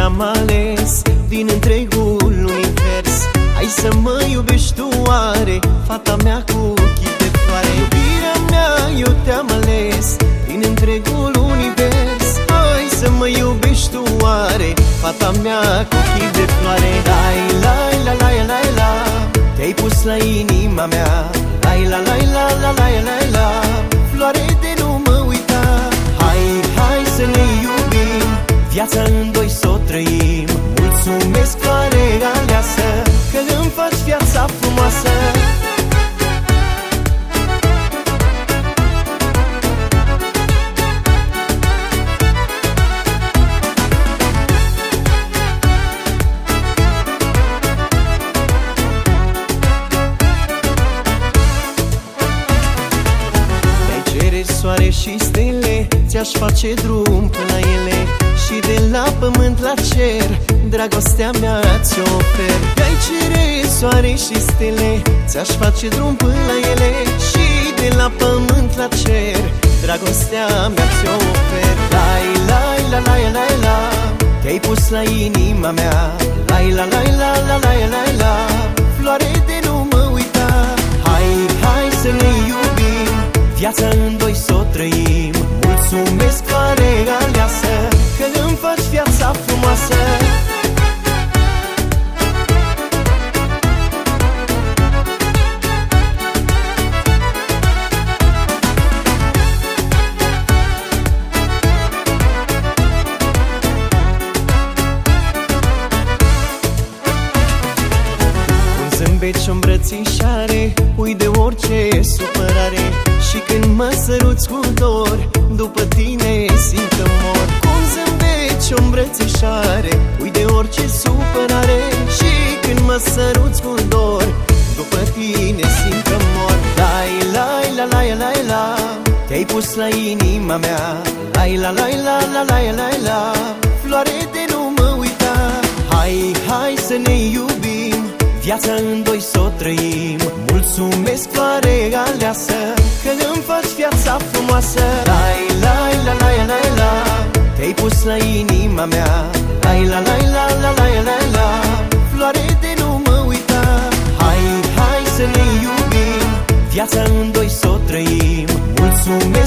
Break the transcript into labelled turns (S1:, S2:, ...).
S1: te-am ales din întregul univers. Hai să mă iubești tu oare, fata mea cu ochii de floare. Iubirea mea, eu te-am ales din întregul univers. Hai să mă iubești tu oare, fata mea cu ochii de floare. Lai, lai, la, lai, lai, la, te-ai pus la inima mea. Lai, la, lai, la, la, lai, lai, la, floare de nu mă uita. Hai, hai să ne iubim, viața în Mulțumesc, floare aleasă Că îmi faci viața frumoasă. Soare și stele Ți-aș face drum până la ele Și de la pământ la cer Dragostea mea ți-o ofer. Ai cere soare și stele Ți-aș face drum până la ele Și de la pământ la cer. Dragostea mea ți-o ofer. Lai, lai, la, la, la, la Te-ai pus la inima mea. Lai, la, la, la, la, la, la, la Floare de nu mă uita. Hai, hai să ne iubim Viața în doi să o trăim. Mulțumesc care aleasă Că îmi faci viața frumoasă zâmbet și îmbrățișare Ui de orice supărare. Și când mă săruți cu dor După tine simt că mor. Cu un zâmbet și îmbrățișare Ui de orice supărare. Și când mă săruți cu dor După tine simt că mor. Lai, lai, la, la, la, la Te-ai pus la inima mea. Lai, la, la, la, la, la, la, la Floare de nu mă uita. Hai, hai să ne iubim Viața în doi să o trăim Mulțumesc, floare aleasă Că îmi faci viața frumoasă Lai, lai, la, la, la, la Te-ai pus la inima mea Lai, la, la, la, la, la, la, la Floare de nu mă uita Hai, hai să ne iubim Viața în doi să o trăim Mulțumesc,